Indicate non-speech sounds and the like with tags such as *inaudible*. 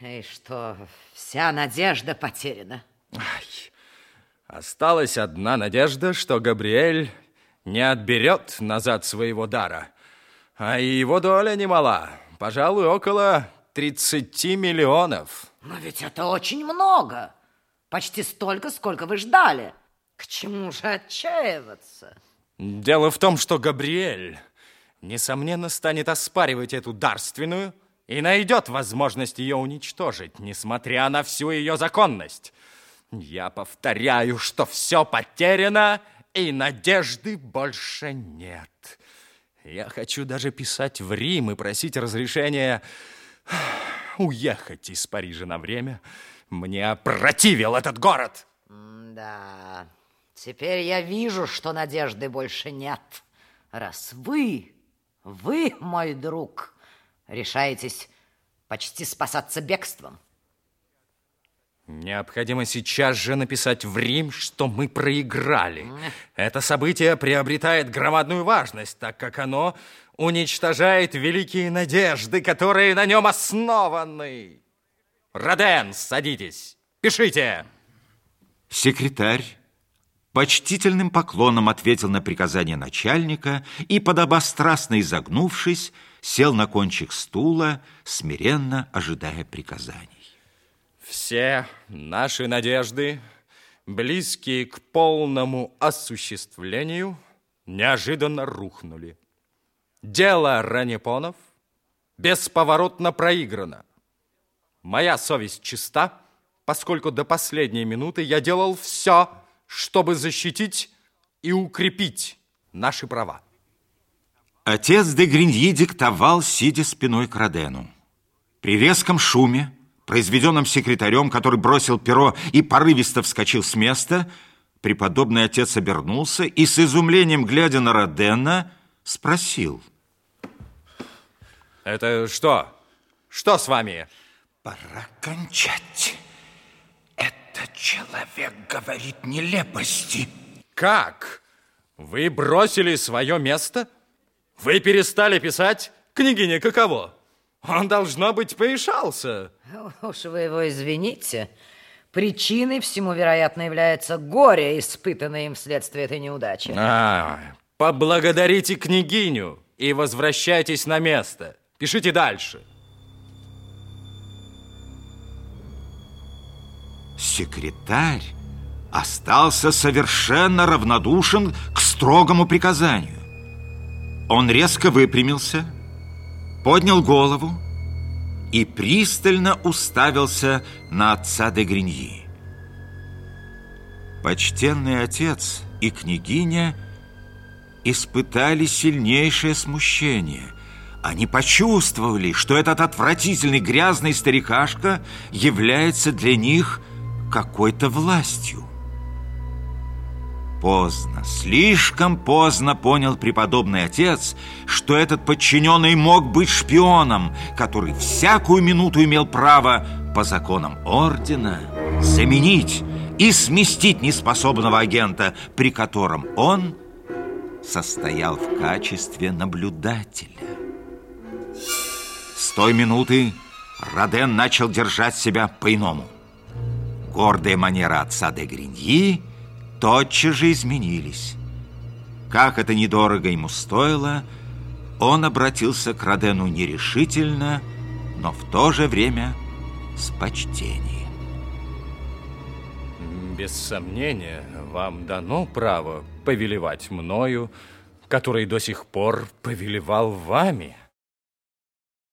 И что, вся надежда потеряна? Ай, осталась одна надежда, что Габриэль не отберет назад своего дара. А его доля немала. Пожалуй, около 30 миллионов. Но ведь это очень много. Почти столько, сколько вы ждали. К чему же отчаиваться? Дело в том, что Габриэль, несомненно, станет оспаривать эту дарственную и найдет возможность ее уничтожить, несмотря на всю ее законность. Я повторяю, что все потеряно, и надежды больше нет. Я хочу даже писать в Рим и просить разрешения *sighs* уехать из Парижа на время. Мне опротивил этот город. Да, теперь я вижу, что надежды больше нет. Раз вы, вы, мой друг, решаетесь почти спасаться бегством. Необходимо сейчас же написать в Рим, что мы проиграли. Это событие приобретает громадную важность, так как оно уничтожает великие надежды, которые на нем основаны. Роден, садитесь, пишите. Секретарь почтительным поклоном ответил на приказание начальника и, подобострастно изогнувшись, сел на кончик стула, смиренно ожидая приказаний. Все наши надежды, близкие к полному осуществлению, неожиданно рухнули. Дело Ранепонов бесповоротно проиграно. Моя совесть чиста, поскольку до последней минуты я делал все, чтобы защитить и укрепить наши права. Отец де Гриньи диктовал, сидя спиной к Родену. При резком шуме произведенным секретарем, который бросил перо и порывисто вскочил с места, преподобный отец обернулся и с изумлением, глядя на Родена, спросил. Это что? Что с вами? Пора кончать. Этот человек говорит нелепости. Как? Вы бросили свое место? Вы перестали писать? Княгиня, каково? Он, должно быть, поишался. Уж вы его извините. Причиной всему, вероятно, является горе, испытанное им вследствие этой неудачи. А, поблагодарите княгиню и возвращайтесь на место. Пишите дальше. Секретарь остался совершенно равнодушен к строгому приказанию. Он резко выпрямился, поднял голову и пристально уставился на отца де Гриньи. Почтенный отец и княгиня испытали сильнейшее смущение. Они почувствовали, что этот отвратительный грязный старикашка является для них какой-то властью. Поздно, слишком поздно понял преподобный отец, что этот подчиненный мог быть шпионом, который всякую минуту имел право по законам ордена заменить и сместить неспособного агента, при котором он состоял в качестве наблюдателя. С той минуты Роден начал держать себя по-иному. Гордая манера отца де Гриньи – тотчас же изменились. Как это недорого ему стоило, он обратился к Родену нерешительно, но в то же время с почтением. Без сомнения, вам дано право повелевать мною, который до сих пор повелевал вами.